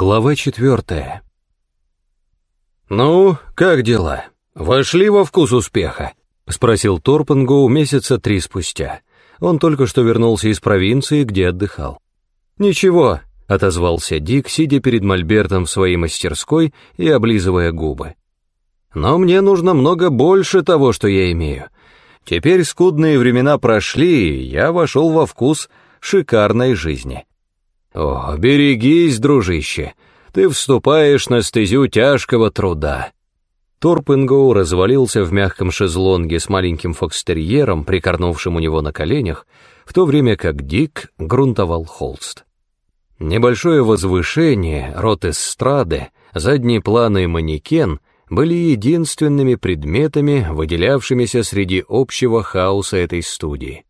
Глава четвертая. «Ну, как дела? Вошли во вкус успеха?» — спросил Торпенгоу месяца три спустя. Он только что вернулся из провинции, где отдыхал. «Ничего», — отозвался Дик, сидя перед мольбертом в своей мастерской и облизывая губы. «Но мне нужно много больше того, что я имею. Теперь скудные времена прошли, и я вошел во вкус шикарной жизни». «О, берегись, дружище, ты вступаешь на стезю тяжкого труда». Торпенгоу развалился в мягком шезлонге с маленьким фокстерьером, прикорнувшим у него на коленях, в то время как Дик грунтовал холст. Небольшое возвышение, рот эстрады, задние планы и манекен были единственными предметами, выделявшимися среди общего хаоса этой студии.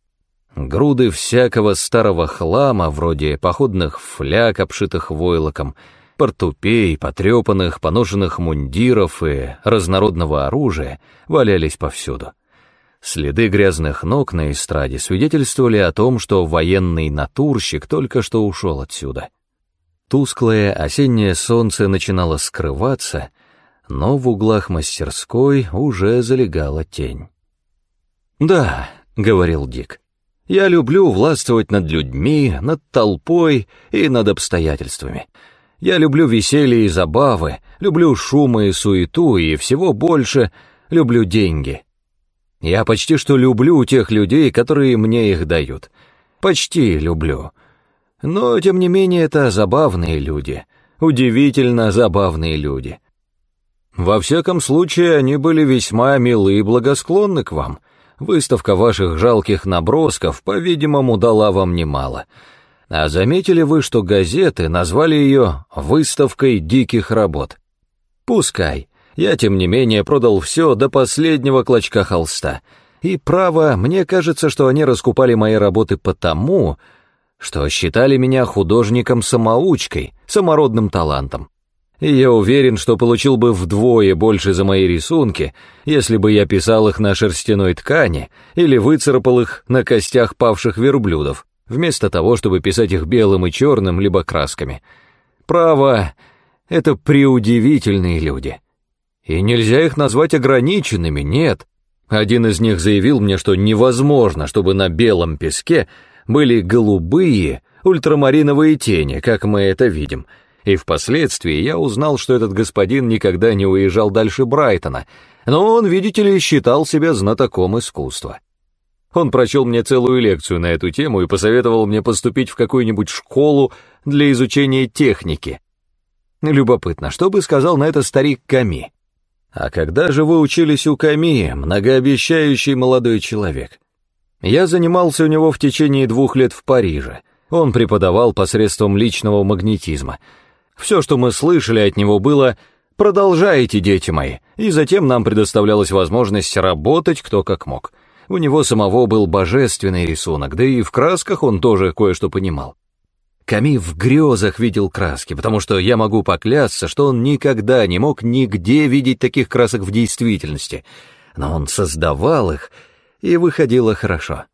Груды всякого старого хлама, вроде походных фляг, обшитых войлоком, портупей, потрепанных, поношенных мундиров и разнородного оружия, валялись повсюду. Следы грязных ног на эстраде свидетельствовали о том, что военный натурщик только что ушел отсюда. Тусклое осеннее солнце начинало скрываться, но в углах мастерской уже залегала тень. «Да», — говорил Дик, я люблю властвовать над людьми, над толпой и над обстоятельствами. Я люблю веселье и забавы, люблю шумы и суету, и всего больше люблю деньги. Я почти что люблю тех людей, которые мне их дают. Почти люблю. Но, тем не менее, это забавные люди, удивительно забавные люди. Во всяком случае, они были весьма милы и благосклонны к вам — Выставка ваших жалких набросков, по-видимому, дала вам немало. А заметили вы, что газеты назвали ее «выставкой диких работ»? Пускай. Я, тем не менее, продал все до последнего клочка холста. И, право, мне кажется, что они раскупали мои работы потому, что считали меня художником-самоучкой, самородным талантом и я уверен, что получил бы вдвое больше за мои рисунки, если бы я писал их на шерстяной ткани или выцарапал их на костях павших верблюдов, вместо того, чтобы писать их белым и черным, либо красками. Право, это преудивительные люди. И нельзя их назвать ограниченными, нет. Один из них заявил мне, что невозможно, чтобы на белом песке были голубые, ультрамариновые тени, как мы это видим — и впоследствии я узнал, что этот господин никогда не уезжал дальше Брайтона, но он, видите ли, считал себя знатоком искусства. Он прочел мне целую лекцию на эту тему и посоветовал мне поступить в какую-нибудь школу для изучения техники. Любопытно, что бы сказал на это старик Ками? А когда же вы учились у Ками, многообещающий молодой человек? Я занимался у него в течение двух лет в Париже. Он преподавал посредством личного магнетизма — все, что мы слышали от него, было «продолжайте, дети мои», и затем нам предоставлялась возможность работать кто как мог. У него самого был божественный рисунок, да и в красках он тоже кое-что понимал. Ками в грезах видел краски, потому что я могу поклясться, что он никогда не мог нигде видеть таких красок в действительности, но он создавал их, и выходило хорошо.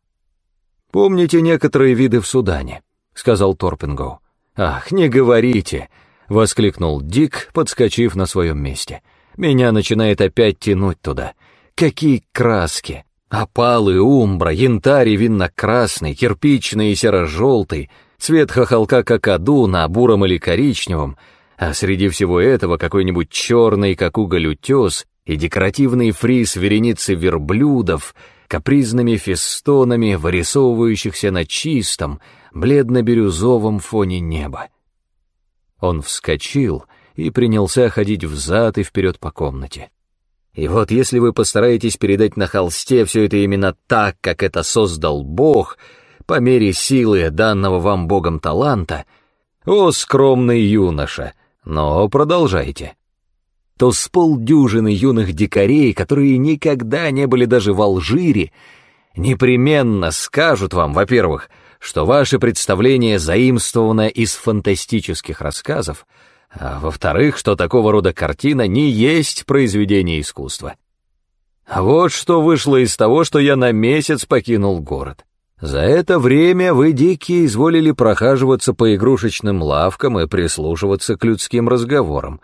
«Помните некоторые виды в Судане?» — сказал Торпенгоу. «Ах, не говорите!» — воскликнул Дик, подскочив на своем месте. «Меня начинает опять тянуть туда. Какие краски! Опалы, умбра, янтарь и винно-красный, кирпичный и серо-желтый, цвет хохолка какаду на буром или коричневом, а среди всего этого какой-нибудь черный, как уголь, утес и декоративный фриз вереницы верблюдов, капризными фестонами, вырисовывающихся на чистом, бледно-бирюзовом фоне неба. Он вскочил и принялся ходить взад и вперед по комнате. И вот если вы постараетесь передать на холсте все это именно так, как это создал Бог, по мере силы данного вам Богом таланта, о, скромный юноша, но продолжайте, то с полдюжины юных дикарей, которые никогда не были даже в Алжире, непременно скажут вам, во-первых, что ваше представление заимствовано из фантастических рассказов, а во-вторых, что такого рода картина не есть произведение искусства. Вот что вышло из того, что я на месяц покинул город. За это время вы, дикие, изволили прохаживаться по игрушечным лавкам и прислушиваться к людским разговорам.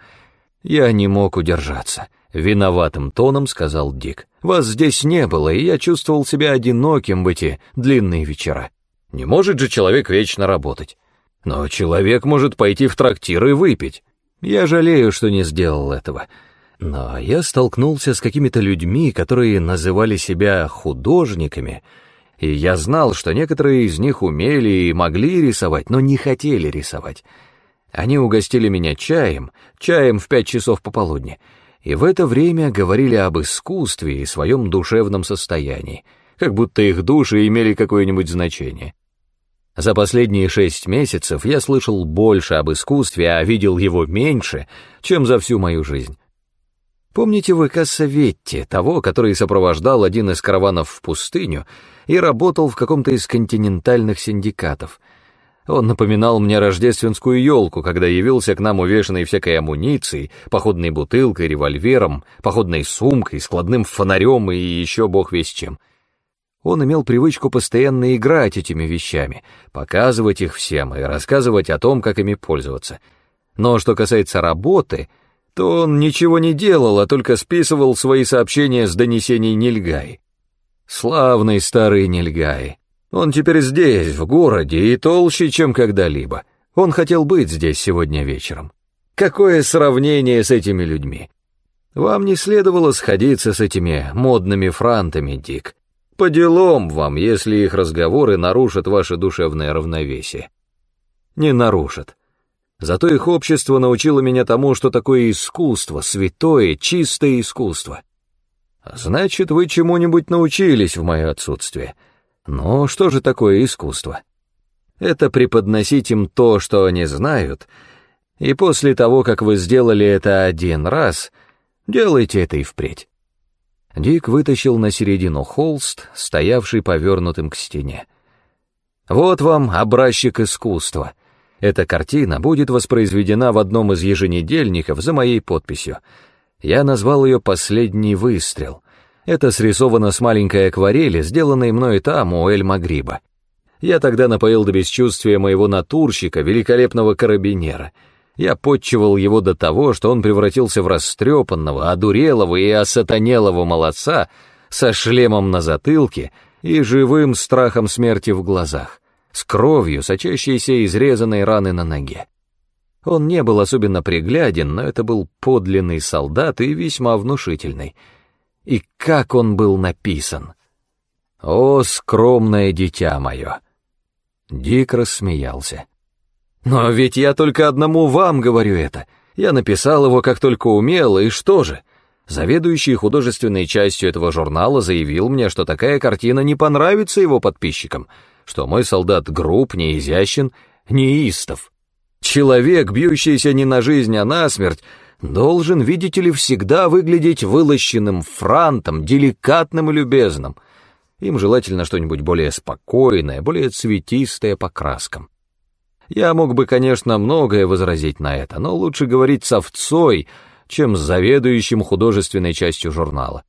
Я не мог удержаться. Виноватым тоном сказал Дик. Вас здесь не было, и я чувствовал себя одиноким в эти длинные вечера. Не может же человек вечно работать. Но человек может пойти в трактир и выпить. Я жалею, что не сделал этого. Но я столкнулся с какими-то людьми, которые называли себя художниками, и я знал, что некоторые из них умели и могли рисовать, но не хотели рисовать. Они угостили меня чаем, чаем в пять часов пополудни, и в это время говорили об искусстве и своем душевном состоянии, как будто их души имели какое-нибудь значение. За последние шесть месяцев я слышал больше об искусстве, а видел его меньше, чем за всю мою жизнь. Помните вы Кассаветти, того, который сопровождал один из караванов в пустыню и работал в каком-то из континентальных синдикатов? Он напоминал мне рождественскую елку, когда явился к нам увешанный всякой амуницией, походной бутылкой, револьвером, походной сумкой, складным фонарем и еще бог весь чем — он имел привычку постоянно играть этими вещами, показывать их всем и рассказывать о том, как ими пользоваться. Но что касается работы, то он ничего не делал, а только списывал свои сообщения с донесений Нильгай. Славный старый Нильгай. Он теперь здесь, в городе, и толще, чем когда-либо. Он хотел быть здесь сегодня вечером. Какое сравнение с этими людьми? Вам не следовало сходиться с этими модными франтами, Дик. По делам вам, если их разговоры нарушат ваше душевное равновесие. Не нарушат. Зато их общество научило меня тому, что такое искусство, святое, чистое искусство. Значит, вы чему-нибудь научились в мое отсутствие. Но что же такое искусство? Это преподносить им то, что они знают, и после того, как вы сделали это один раз, делайте это и впредь. Дик вытащил на середину холст, стоявший повернутым к стене. «Вот вам образчик искусства. Эта картина будет воспроизведена в одном из еженедельников за моей подписью. Я назвал ее «Последний выстрел». Это срисовано с маленькой акварели, сделанной мной там, у Эль-Магриба. Я тогда напоил до бесчувствия моего натурщика, великолепного карабинера — я подчивал его до того, что он превратился в растрепанного, одурелого и осатанелого молодца со шлемом на затылке и живым страхом смерти в глазах, с кровью, сочащейся изрезанной раны на ноге. Он не был особенно пригляден, но это был подлинный солдат и весьма внушительный. И как он был написан! «О, скромное дитя мое!» Дик рассмеялся. Но ведь я только одному вам говорю это. Я написал его как только умел, и что же? Заведующий художественной частью этого журнала заявил мне, что такая картина не понравится его подписчикам, что мой солдат груб, не изящен, неистов. Человек, бьющийся не на жизнь, а на смерть, должен, видите ли, всегда выглядеть вылощенным франтом, деликатным и любезным. Им желательно что-нибудь более спокойное, более цветистое по краскам. Я мог бы, конечно, многое возразить на это, но лучше говорить с овцой, чем с заведующим художественной частью журнала.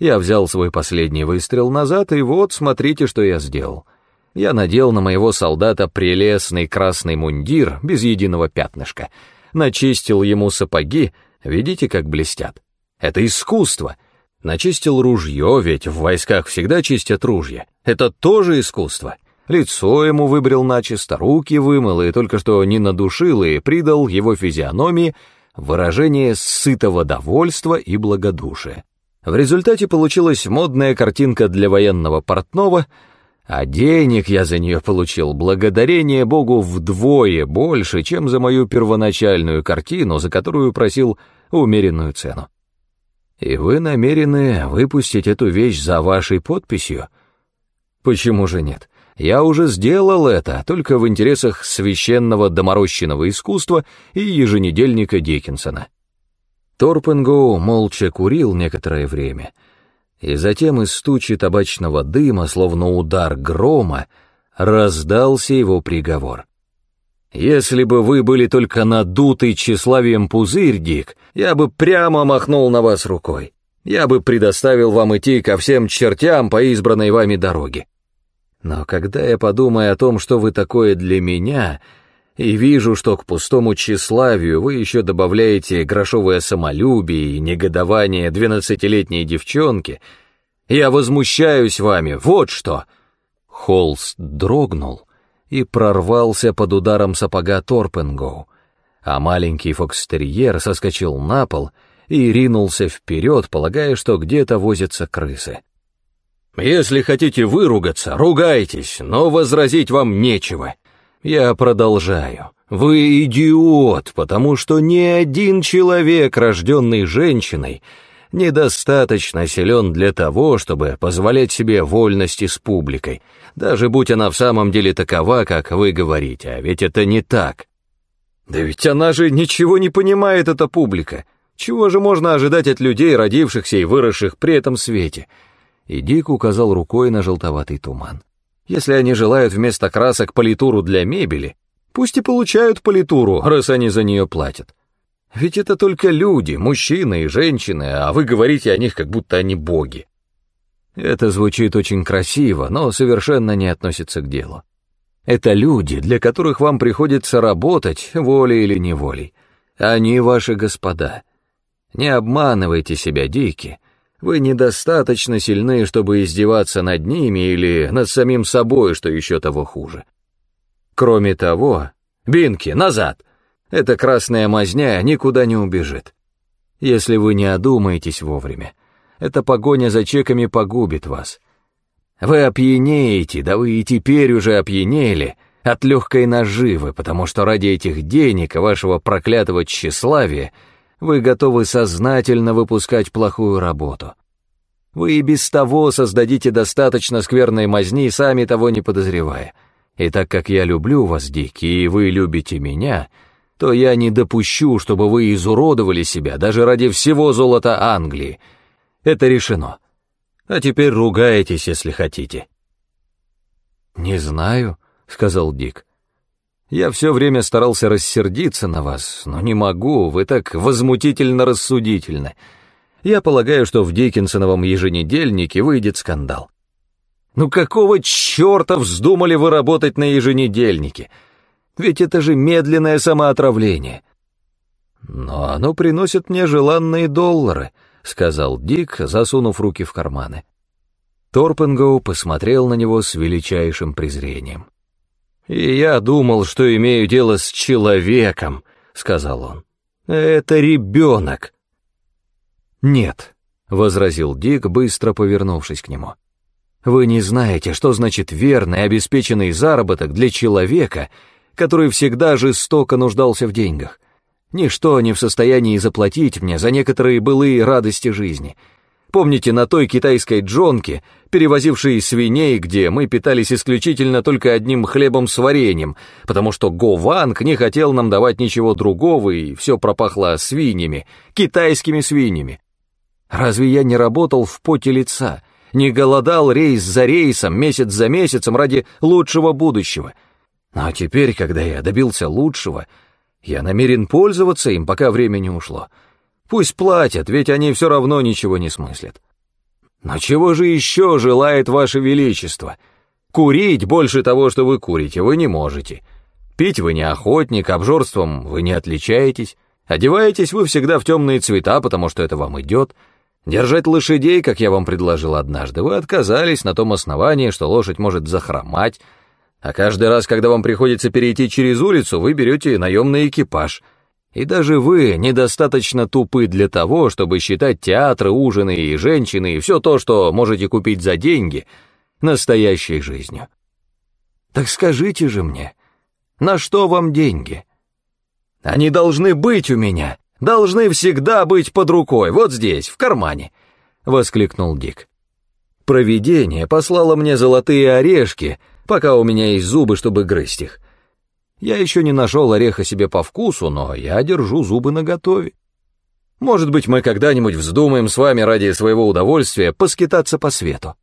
Я взял свой последний выстрел назад, и вот смотрите, что я сделал. Я надел на моего солдата прелестный красный мундир без единого пятнышка, начистил ему сапоги, видите, как блестят. Это искусство. Начистил ружье, ведь в войсках всегда чистят ружья. Это тоже искусство. Лицо ему выбрил начисто, руки вымыл и только что не надушил и придал его физиономии выражение сытого довольства и благодушия. В результате получилась модная картинка для военного портного, а денег я за нее получил благодарение Богу вдвое больше, чем за мою первоначальную картину, за которую просил умеренную цену. И вы намерены выпустить эту вещь за вашей подписью? Почему же нет? Я уже сделал это, только в интересах священного доморощенного искусства и еженедельника Диккенсона. Торпенгоу молча курил некоторое время, и затем из тучи табачного дыма, словно удар грома, раздался его приговор. «Если бы вы были только надутый тщеславием пузырь, Дик, я бы прямо махнул на вас рукой. Я бы предоставил вам идти ко всем чертям по избранной вами дороге. Но когда я подумаю о том, что вы такое для меня, и вижу, что к пустому тщеславию вы еще добавляете грошовое самолюбие и негодование двенадцатилетней девчонки, я возмущаюсь вами, вот что!» Холст дрогнул и прорвался под ударом сапога Торпенгоу, а маленький фокстерьер соскочил на пол и ринулся вперед, полагая, что где-то возятся крысы. «Если хотите выругаться, ругайтесь, но возразить вам нечего. Я продолжаю. Вы идиот, потому что ни один человек, рожденный женщиной, недостаточно силен для того, чтобы позволять себе вольности с публикой, даже будь она в самом деле такова, как вы говорите, а ведь это не так. Да ведь она же ничего не понимает, эта публика. Чего же можно ожидать от людей, родившихся и выросших при этом свете? И Дик указал рукой на желтоватый туман. Если они желают вместо красок политуру для мебели, пусть и получают политуру, раз они за нее платят. Ведь это только люди, мужчины и женщины, а вы говорите о них, как будто они боги. Это звучит очень красиво, но совершенно не относится к делу. Это люди, для которых вам приходится работать, волей или неволей. Они ваши господа. Не обманывайте себя, Дики. Вы недостаточно сильны, чтобы издеваться над ними или над самим собой, что еще того хуже. Кроме того, Бинки, назад! Эта красная мазня никуда не убежит. Если вы не одумаетесь вовремя, эта погоня за чеками погубит вас. Вы опьянеете, да вы и теперь уже опьянели от легкой наживы, потому что ради этих денег и вашего проклятого тщеславия вы готовы сознательно выпускать плохую работу. Вы и без того создадите достаточно скверной мазни, сами того не подозревая. И так как я люблю вас, Дики, и вы любите меня, то я не допущу, чтобы вы изуродовали себя даже ради всего золота Англии. Это решено. А теперь ругайтесь, если хотите». «Не знаю», — сказал Дик. «Я все время старался рассердиться на вас, но не могу, вы так возмутительно рассудительны. Я полагаю, что в Диккенсоновом еженедельнике выйдет скандал». «Ну какого черта вздумали вы работать на еженедельнике?» Ведь это же медленное самоотравление. Но оно приносит мне желанные доллары, сказал Дик, засунув руки в карманы. Торпенгоу посмотрел на него с величайшим презрением. «И я думал, что имею дело с человеком», — сказал он. «Это ребенок». «Нет», — возразил Дик, быстро повернувшись к нему. «Вы не знаете, что значит верный, обеспеченный заработок для человека, который всегда жестоко нуждался в деньгах. Ничто не в состоянии заплатить мне за некоторые былые радости жизни. Помните, на той китайской джонке, перевозившей свиней, где мы питались исключительно только одним хлебом с вареньем, потому что Го Ванг не хотел нам давать ничего другого, и все пропахло свиньями, китайскими свиньями. Разве я не работал в поте лица, не голодал рейс за рейсом, месяц за месяцем ради лучшего будущего — а теперь, когда я добился лучшего, я намерен пользоваться им, пока время не ушло. Пусть платят, ведь они все равно ничего не смыслят. Но чего же еще желает ваше величество? Курить больше того, что вы курите, вы не можете. Пить вы не охотник, обжорством вы не отличаетесь. Одеваетесь вы всегда в темные цвета, потому что это вам идет. Держать лошадей, как я вам предложил однажды, вы отказались на том основании, что лошадь может захромать, а каждый раз, когда вам приходится перейти через улицу, вы берете наемный экипаж. И даже вы недостаточно тупы для того, чтобы считать театры, ужины и женщины и все то, что можете купить за деньги, настоящей жизнью. Так скажите же мне, на что вам деньги? Они должны быть у меня, должны всегда быть под рукой, вот здесь, в кармане, — воскликнул Дик. Провидение послало мне золотые орешки, пока у меня есть зубы, чтобы грызть их. Я еще не нашел ореха себе по вкусу, но я держу зубы наготове. Может быть, мы когда-нибудь вздумаем с вами ради своего удовольствия поскитаться по свету.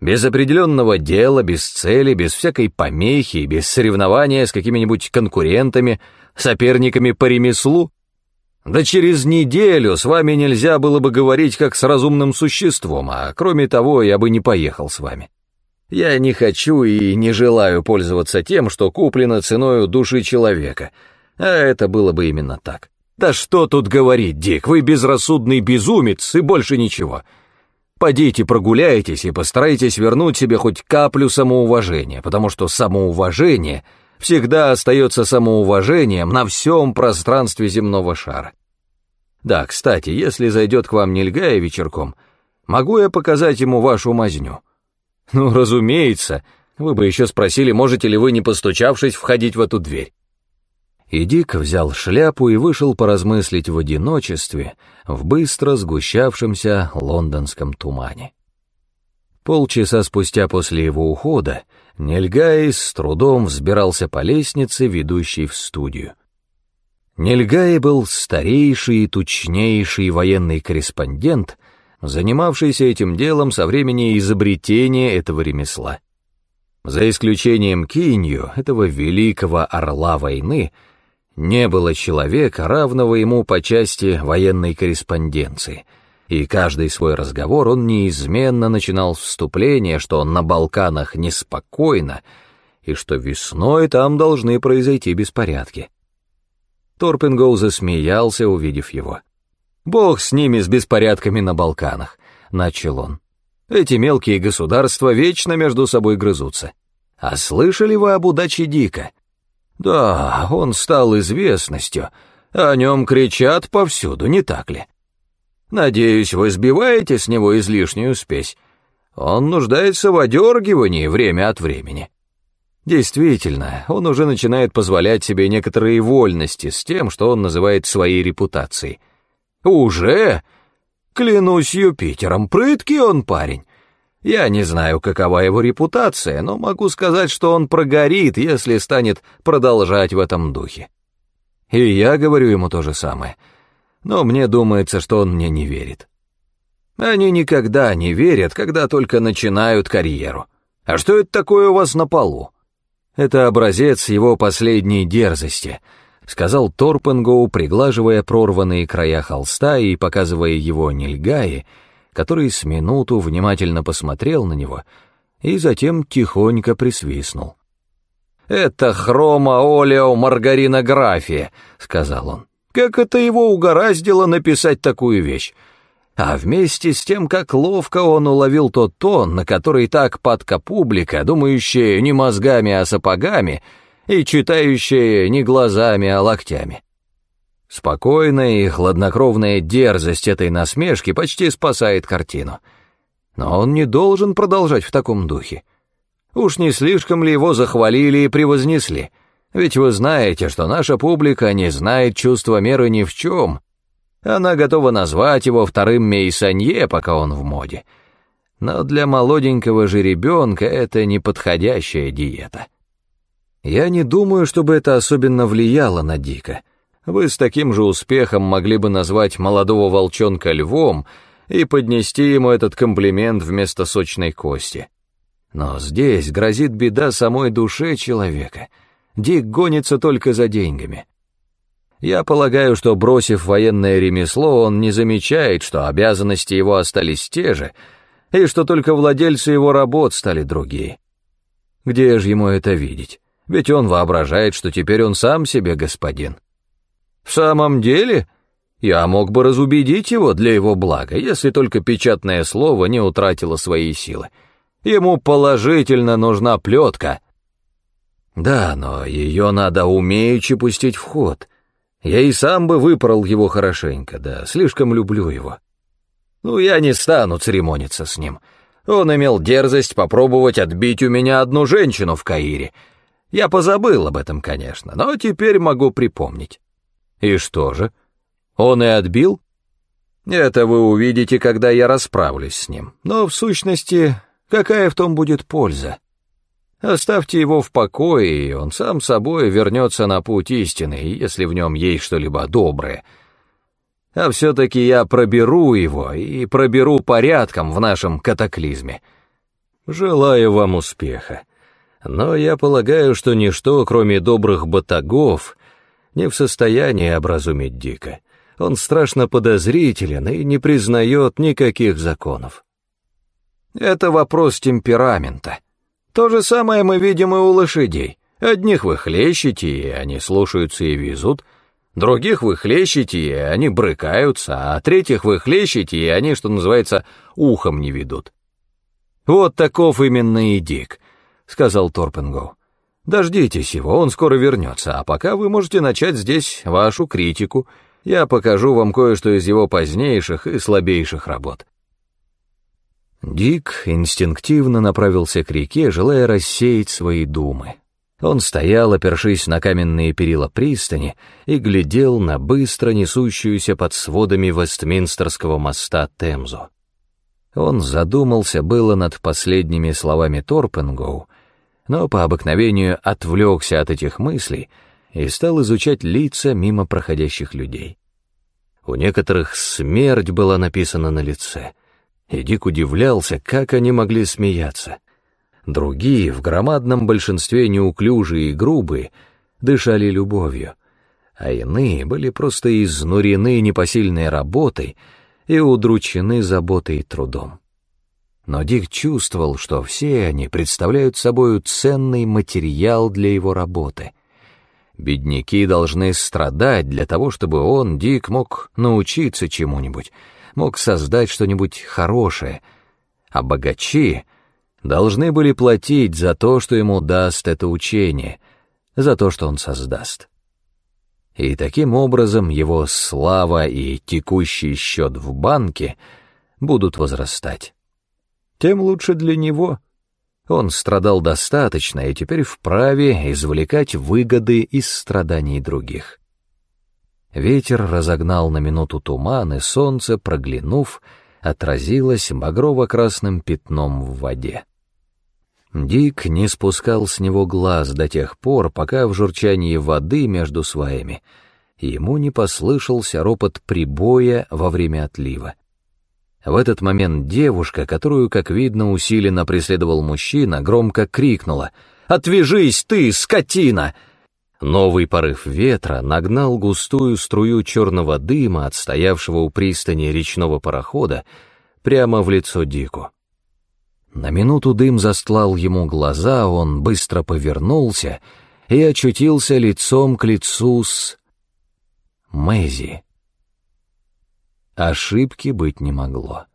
Без определенного дела, без цели, без всякой помехи, без соревнования с какими-нибудь конкурентами, соперниками по ремеслу. Да через неделю с вами нельзя было бы говорить как с разумным существом, а кроме того, я бы не поехал с вами. Я не хочу и не желаю пользоваться тем, что куплено ценою души человека. А это было бы именно так. Да что тут говорить, Дик, вы безрассудный безумец и больше ничего. Подите прогуляйтесь и постарайтесь вернуть себе хоть каплю самоуважения, потому что самоуважение всегда остается самоуважением на всем пространстве земного шара. Да, кстати, если зайдет к вам Нельгая вечерком, могу я показать ему вашу мазню?» Ну, разумеется. Вы бы еще спросили, можете ли вы, не постучавшись, входить в эту дверь. И Дик взял шляпу и вышел поразмыслить в одиночестве в быстро сгущавшемся лондонском тумане. Полчаса спустя после его ухода Нельгай с трудом взбирался по лестнице, ведущей в студию. Нельгай был старейший и тучнейший военный корреспондент, занимавшийся этим делом со времени изобретения этого ремесла. За исключением Кинью, этого великого орла войны, не было человека, равного ему по части военной корреспонденции, и каждый свой разговор он неизменно начинал с вступления, что на Балканах неспокойно, и что весной там должны произойти беспорядки. Торпингоу засмеялся, увидев его. «Бог с ними, с беспорядками на Балканах», — начал он. «Эти мелкие государства вечно между собой грызутся. А слышали вы об удаче Дика? Да, он стал известностью, о нем кричат повсюду, не так ли? Надеюсь, вы сбиваете с него излишнюю спесь. Он нуждается в одергивании время от времени». Действительно, он уже начинает позволять себе некоторые вольности с тем, что он называет своей репутацией — «Уже? Клянусь Юпитером, прыткий он парень. Я не знаю, какова его репутация, но могу сказать, что он прогорит, если станет продолжать в этом духе. И я говорю ему то же самое. Но мне думается, что он мне не верит. Они никогда не верят, когда только начинают карьеру. А что это такое у вас на полу? Это образец его последней дерзости —— сказал Торпенгоу, приглаживая прорванные края холста и показывая его Нильгае, который с минуту внимательно посмотрел на него и затем тихонько присвистнул. «Это хрома-олео-маргаринография», — сказал он. «Как это его угораздило написать такую вещь? А вместе с тем, как ловко он уловил тот тон, на который так падка публика, думающая не мозгами, а сапогами, — и читающие не глазами, а локтями. Спокойная и хладнокровная дерзость этой насмешки почти спасает картину. Но он не должен продолжать в таком духе. Уж не слишком ли его захвалили и превознесли? Ведь вы знаете, что наша публика не знает чувства меры ни в чем. Она готова назвать его вторым Мейсанье, пока он в моде. Но для молоденького же ребенка это неподходящая диета. Я не думаю, чтобы это особенно влияло на Дика. Вы с таким же успехом могли бы назвать молодого волчонка львом и поднести ему этот комплимент вместо сочной кости. Но здесь грозит беда самой душе человека. Дик гонится только за деньгами. Я полагаю, что, бросив военное ремесло, он не замечает, что обязанности его остались те же, и что только владельцы его работ стали другие. Где же ему это видеть? Ведь он воображает, что теперь он сам себе господин. В самом деле, я мог бы разубедить его для его блага, если только печатное слово не утратило своей силы. Ему положительно нужна плетка. Да, но ее надо умеючи пустить в ход. Я и сам бы выпорол его хорошенько, да, слишком люблю его. Ну, я не стану церемониться с ним. Он имел дерзость попробовать отбить у меня одну женщину в Каире — я позабыл об этом, конечно, но теперь могу припомнить. И что же? Он и отбил? Это вы увидите, когда я расправлюсь с ним. Но в сущности, какая в том будет польза? Оставьте его в покое, и он сам собой вернется на путь истины, если в нем есть что-либо доброе. А все-таки я проберу его и проберу порядком в нашем катаклизме. Желаю вам успеха но я полагаю, что ничто, кроме добрых батагов, не в состоянии образумить Дика. Он страшно подозрителен и не признает никаких законов. Это вопрос темперамента. То же самое мы видим и у лошадей. Одних вы хлещете, и они слушаются и везут, других вы хлещете, и они брыкаются, а третьих вы хлещете, и они, что называется, ухом не ведут. «Вот таков именно и Дик», — сказал Торпенгоу. «Дождитесь его, он скоро вернется, а пока вы можете начать здесь вашу критику. Я покажу вам кое-что из его позднейших и слабейших работ». Дик инстинктивно направился к реке, желая рассеять свои думы. Он стоял, опершись на каменные перила пристани, и глядел на быстро несущуюся под сводами Вестминстерского моста Темзу. Он задумался было над последними словами Торпенгоу, но по обыкновению отвлекся от этих мыслей и стал изучать лица мимо проходящих людей. У некоторых смерть была написана на лице, и Дик удивлялся, как они могли смеяться. Другие, в громадном большинстве неуклюжие и грубые, дышали любовью, а иные были просто изнурены непосильной работой и удручены заботой и трудом. Но Дик чувствовал, что все они представляют собою ценный материал для его работы. Бедняки должны страдать для того, чтобы он, Дик, мог научиться чему-нибудь, мог создать что-нибудь хорошее, а богачи должны были платить за то, что ему даст это учение, за то, что он создаст. И таким образом его слава и текущий счет в банке будут возрастать. Тем лучше для него. Он страдал достаточно и теперь вправе извлекать выгоды из страданий других. Ветер разогнал на минуту туман, и солнце, проглянув, отразилось багрово-красным пятном в воде. Дик не спускал с него глаз до тех пор, пока в журчании воды между сваями ему не послышался ропот прибоя во время отлива. В этот момент девушка, которую, как видно, усиленно преследовал мужчина, громко крикнула «Отвяжись ты, скотина!» Новый порыв ветра нагнал густую струю черного дыма от стоявшего у пристани речного парохода прямо в лицо Дику. На минуту дым застлал ему глаза, он быстро повернулся и очутился лицом к лицу с... Мэзи. Ошибки быть не могло.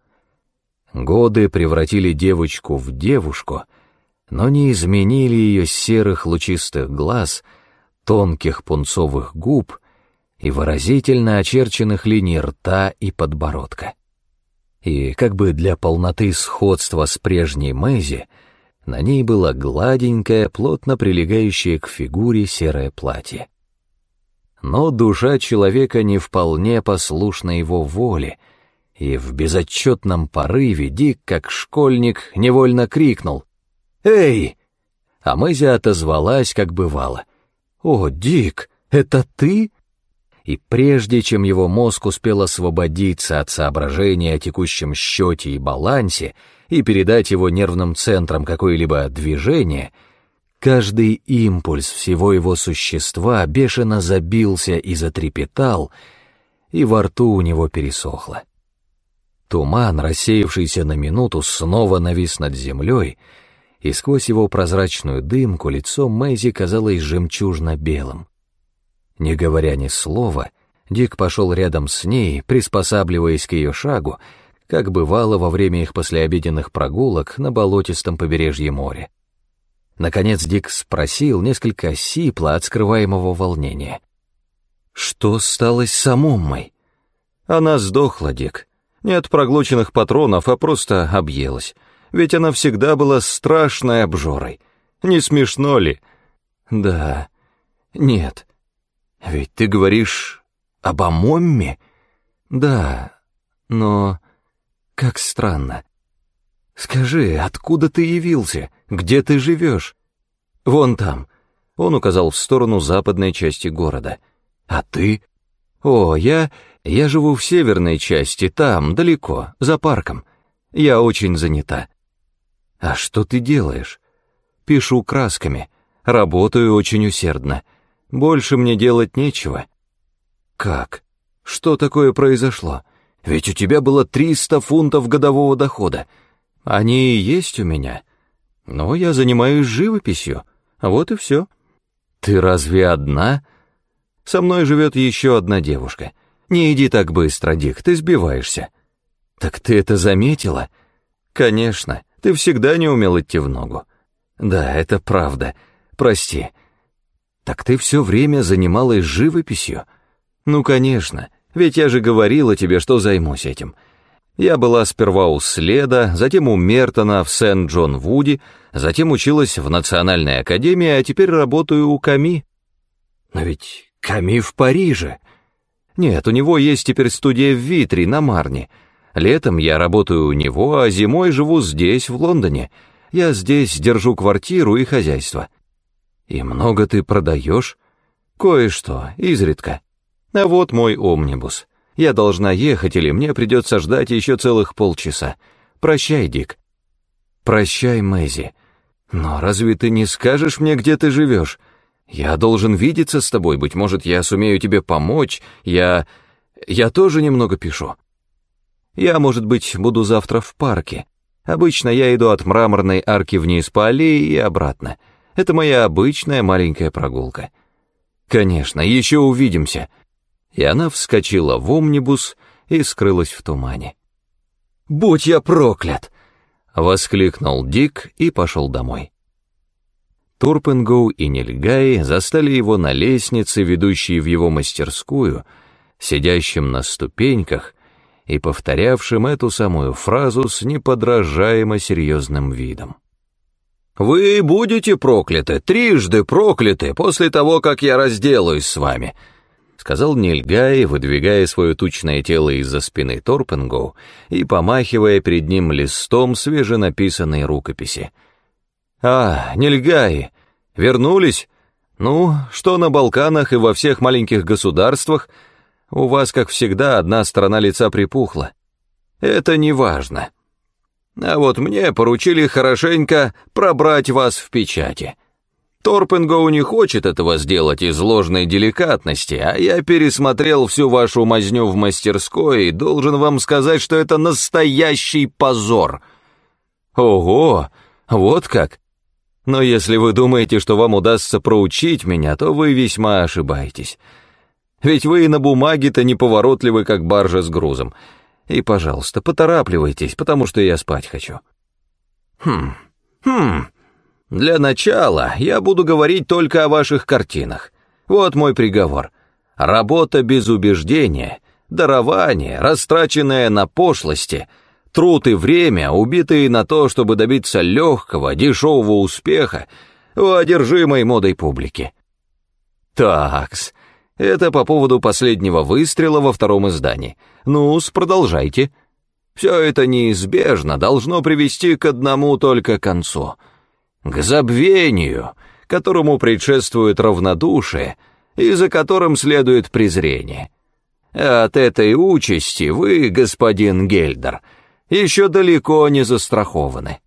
Годы превратили девочку в девушку, но не изменили ее серых лучистых глаз, тонких пунцовых губ и выразительно очерченных линий рта и подбородка и как бы для полноты сходства с прежней Мэзи, на ней было гладенькое, плотно прилегающее к фигуре серое платье. Но душа человека не вполне послушна его воле, и в безотчетном порыве Дик, как школьник, невольно крикнул «Эй!» А Мэзи отозвалась, как бывало. «О, Дик, это ты?» и прежде чем его мозг успел освободиться от соображения о текущем счете и балансе и передать его нервным центрам какое-либо движение, каждый импульс всего его существа бешено забился и затрепетал, и во рту у него пересохло. Туман, рассеявшийся на минуту, снова навис над землей, и сквозь его прозрачную дымку лицо Мэйзи казалось жемчужно-белым. Не говоря ни слова, Дик пошел рядом с ней, приспосабливаясь к ее шагу, как бывало во время их послеобеденных прогулок на болотистом побережье моря. Наконец Дик спросил, несколько сипло от скрываемого волнения. «Что стало с Самуммой?» «Она сдохла, Дик. Не от проглоченных патронов, а просто объелась. Ведь она всегда была страшной обжорой. Не смешно ли?» «Да. Нет. Ведь ты говоришь об Амомме? Да, но как странно. Скажи, откуда ты явился? Где ты живешь? Вон там. Он указал в сторону западной части города. А ты? О, я... Я живу в северной части, там, далеко, за парком. Я очень занята. А что ты делаешь? Пишу красками. Работаю очень усердно. Больше мне делать нечего. Как? Что такое произошло? Ведь у тебя было 300 фунтов годового дохода. Они и есть у меня. Но я занимаюсь живописью, вот и все. Ты разве одна? Со мной живет еще одна девушка. Не иди так быстро, Дик, ты сбиваешься. Так ты это заметила? Конечно, ты всегда не умел идти в ногу. Да, это правда. Прости. Так ты все время занималась живописью? Ну, конечно, ведь я же говорила тебе, что займусь этим. Я была сперва у Следа, затем у Мертона в Сент-Джон-Вуди, затем училась в Национальной академии, а теперь работаю у Ками. Но ведь Ками в Париже. Нет, у него есть теперь студия в Витри, на Марне. Летом я работаю у него, а зимой живу здесь, в Лондоне. Я здесь держу квартиру и хозяйство. И много ты продаешь? Кое-что, изредка. А вот мой омнибус. Я должна ехать, или мне придется ждать еще целых полчаса. Прощай, Дик. Прощай, Мэзи. Но разве ты не скажешь мне, где ты живешь? Я должен видеться с тобой, быть может, я сумею тебе помочь. Я... я тоже немного пишу. Я, может быть, буду завтра в парке. Обычно я иду от мраморной арки вниз по аллее и обратно. Это моя обычная маленькая прогулка. Конечно, еще увидимся и она вскочила в омнибус и скрылась в тумане. «Будь я проклят!» — воскликнул Дик и пошел домой. Турпенгоу и Нильгай застали его на лестнице, ведущей в его мастерскую, сидящим на ступеньках и повторявшим эту самую фразу с неподражаемо серьезным видом. «Вы будете прокляты, трижды прокляты, после того, как я разделаюсь с вами», сказал Нильгай, выдвигая свое тучное тело из-за спины Торпенгоу и помахивая перед ним листом свеженаписанной рукописи. «А, Нильгай, вернулись? Ну, что на Балканах и во всех маленьких государствах? У вас, как всегда, одна сторона лица припухла. Это не важно. А вот мне поручили хорошенько пробрать вас в печати». Торпенгоу не хочет этого сделать из ложной деликатности, а я пересмотрел всю вашу мазню в мастерской и должен вам сказать, что это настоящий позор. Ого, вот как. Но если вы думаете, что вам удастся проучить меня, то вы весьма ошибаетесь. Ведь вы и на бумаге-то неповоротливы, как баржа с грузом. И, пожалуйста, поторапливайтесь, потому что я спать хочу. Хм, хм... Для начала я буду говорить только о ваших картинах. Вот мой приговор. Работа без убеждения, дарование, растраченное на пошлости, труд и время, убитые на то, чтобы добиться легкого, дешевого успеха у одержимой модой публики. Такс, это по поводу последнего выстрела во втором издании. Ну-с, продолжайте. Все это неизбежно должно привести к одному только концу — к забвению, которому предшествует равнодушие и за которым следует презрение. от этой участи вы, господин Гельдер, еще далеко не застрахованы.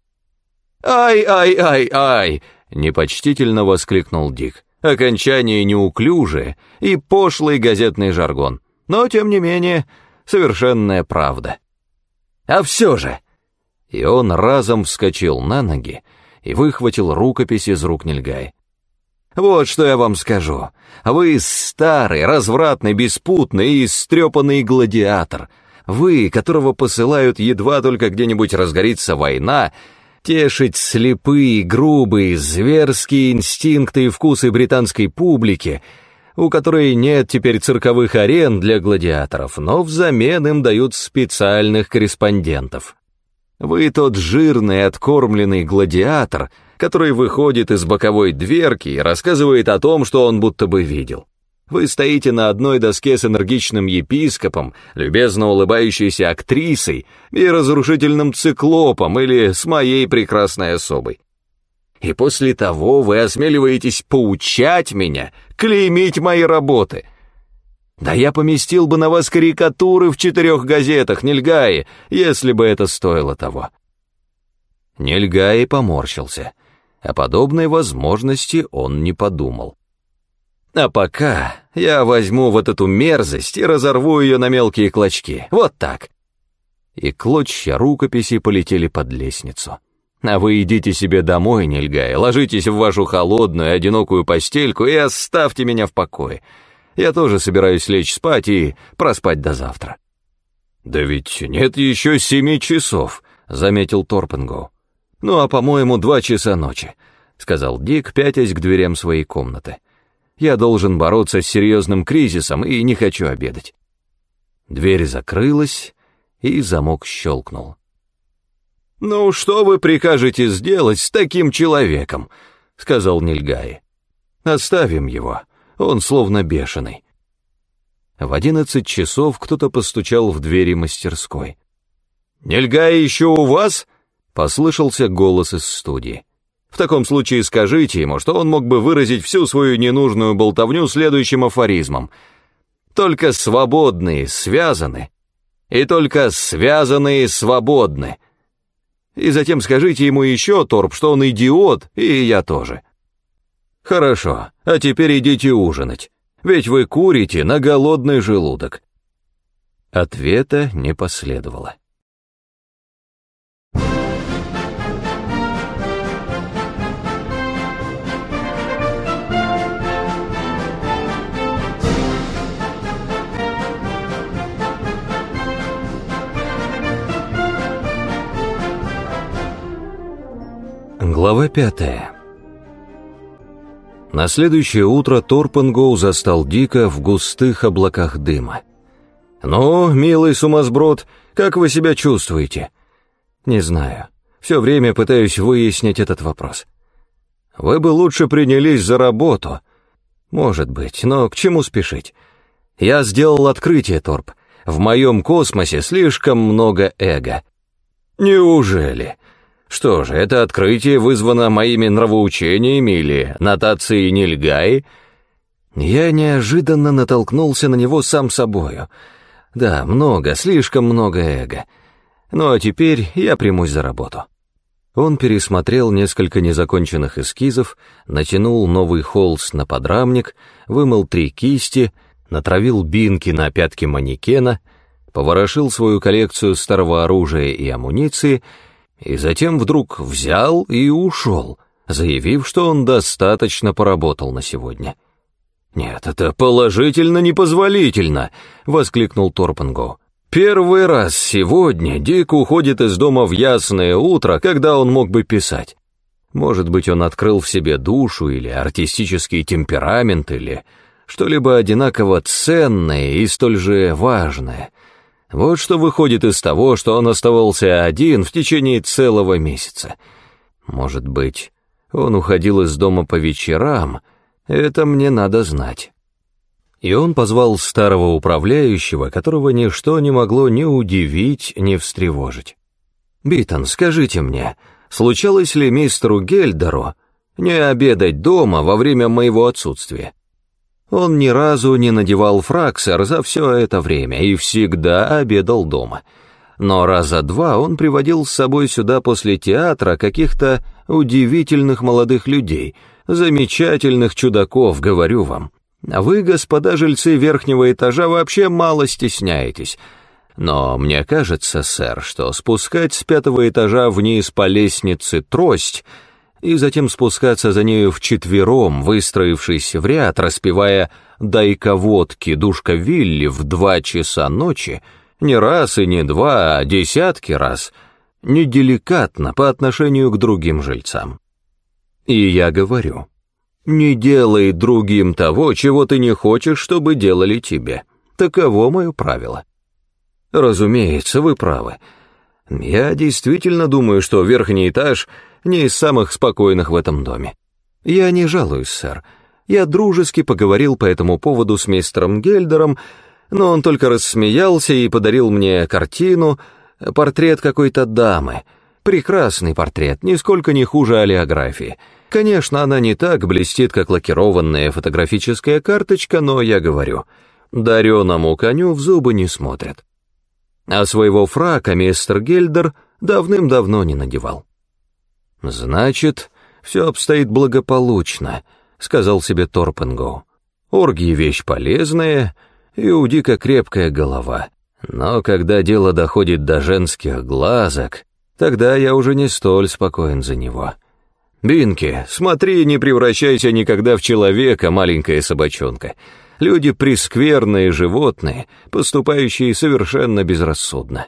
«Ай-ай-ай-ай!» — непочтительно воскликнул Дик. Окончание неуклюжее и пошлый газетный жаргон, но, тем не менее, совершенная правда. А все же... И он разом вскочил на ноги, и выхватил рукопись из рук Нильгай. «Вот что я вам скажу. Вы старый, развратный, беспутный и истрепанный гладиатор. Вы, которого посылают едва только где-нибудь разгорится война, тешить слепые, грубые, зверские инстинкты и вкусы британской публики, у которой нет теперь цирковых арен для гладиаторов, но взамен им дают специальных корреспондентов. Вы тот жирный, откормленный гладиатор, который выходит из боковой дверки и рассказывает о том, что он будто бы видел. Вы стоите на одной доске с энергичным епископом, любезно улыбающейся актрисой и разрушительным циклопом или с моей прекрасной особой. И после того вы осмеливаетесь поучать меня, клеймить мои работы — да я поместил бы на вас карикатуры в четырех газетах, Нельгаи, если бы это стоило того. Нельгаи поморщился. О подобной возможности он не подумал. А пока я возьму вот эту мерзость и разорву ее на мелкие клочки. Вот так. И клочья рукописи полетели под лестницу. А вы идите себе домой, Нильгай, ложитесь в вашу холодную, одинокую постельку и оставьте меня в покое. Я тоже собираюсь лечь спать и проспать до завтра». «Да ведь нет еще семи часов», — заметил Торпенгоу. «Ну, а, по-моему, два часа ночи», — сказал Дик, пятясь к дверям своей комнаты. «Я должен бороться с серьезным кризисом и не хочу обедать». Дверь закрылась, и замок щелкнул. «Ну, что вы прикажете сделать с таким человеком?» — сказал Нильгай. «Оставим его, он словно бешеный». В одиннадцать часов кто-то постучал в двери мастерской. «Нильгай еще у вас?» — послышался голос из студии. «В таком случае скажите ему, что он мог бы выразить всю свою ненужную болтовню следующим афоризмом. Только свободные связаны, и только связанные свободны». И затем скажите ему еще, Торп, что он идиот, и я тоже. Хорошо, а теперь идите ужинать, ведь вы курите на голодный желудок. Ответа не последовало. Глава пятая. На следующее утро Торпенгоу застал Дика в густых облаках дыма. «Ну, милый сумасброд, как вы себя чувствуете?» «Не знаю. Все время пытаюсь выяснить этот вопрос». «Вы бы лучше принялись за работу». «Может быть, но к чему спешить?» «Я сделал открытие, Торп. В моем космосе слишком много эго». «Неужели?» Что же, это открытие вызвано моими нравоучениями или нотацией Нильгаи? Я неожиданно натолкнулся на него сам собою. Да, много, слишком много эго. Ну а теперь я примусь за работу. Он пересмотрел несколько незаконченных эскизов, натянул новый холст на подрамник, вымыл три кисти, натравил бинки на пятки манекена, поворошил свою коллекцию старого оружия и амуниции — и затем вдруг взял и ушел, заявив, что он достаточно поработал на сегодня. «Нет, это положительно непозволительно!» — воскликнул Торпенго. «Первый раз сегодня Дик уходит из дома в ясное утро, когда он мог бы писать. Может быть, он открыл в себе душу или артистический темперамент, или что-либо одинаково ценное и столь же важное — вот что выходит из того, что он оставался один в течение целого месяца. Может быть, он уходил из дома по вечерам, это мне надо знать. И он позвал старого управляющего, которого ничто не могло ни удивить, ни встревожить. «Битон, скажите мне, случалось ли мистеру Гельдеру не обедать дома во время моего отсутствия?» Он ни разу не надевал фраксер за все это время и всегда обедал дома. Но раза два он приводил с собой сюда после театра каких-то удивительных молодых людей, замечательных чудаков, говорю вам. Вы, господа жильцы верхнего этажа, вообще мало стесняетесь. Но мне кажется, сэр, что спускать с пятого этажа вниз по лестнице трость — и затем спускаться за нею вчетвером, выстроившись в ряд, распевая «Дай-ка водки, душка Вилли» в два часа ночи, не раз и не два, а десятки раз, неделикатно по отношению к другим жильцам. И я говорю, не делай другим того, чего ты не хочешь, чтобы делали тебе. Таково мое правило. Разумеется, вы правы. Я действительно думаю, что верхний этаж — не из самых спокойных в этом доме. Я не жалуюсь, сэр. Я дружески поговорил по этому поводу с мистером Гельдером, но он только рассмеялся и подарил мне картину, портрет какой-то дамы. Прекрасный портрет, нисколько не хуже олеографии. Конечно, она не так блестит, как лакированная фотографическая карточка, но я говорю, дареному коню в зубы не смотрят. А своего фрака мистер Гельдер давным-давно не надевал. «Значит, все обстоит благополучно», — сказал себе Торпенгоу. «Оргии — вещь полезная, и у Дика крепкая голова. Но когда дело доходит до женских глазок, Тогда я уже не столь спокоен за него. Бинки, смотри, не превращайся никогда в человека, маленькая собачонка. Люди прескверные животные, поступающие совершенно безрассудно.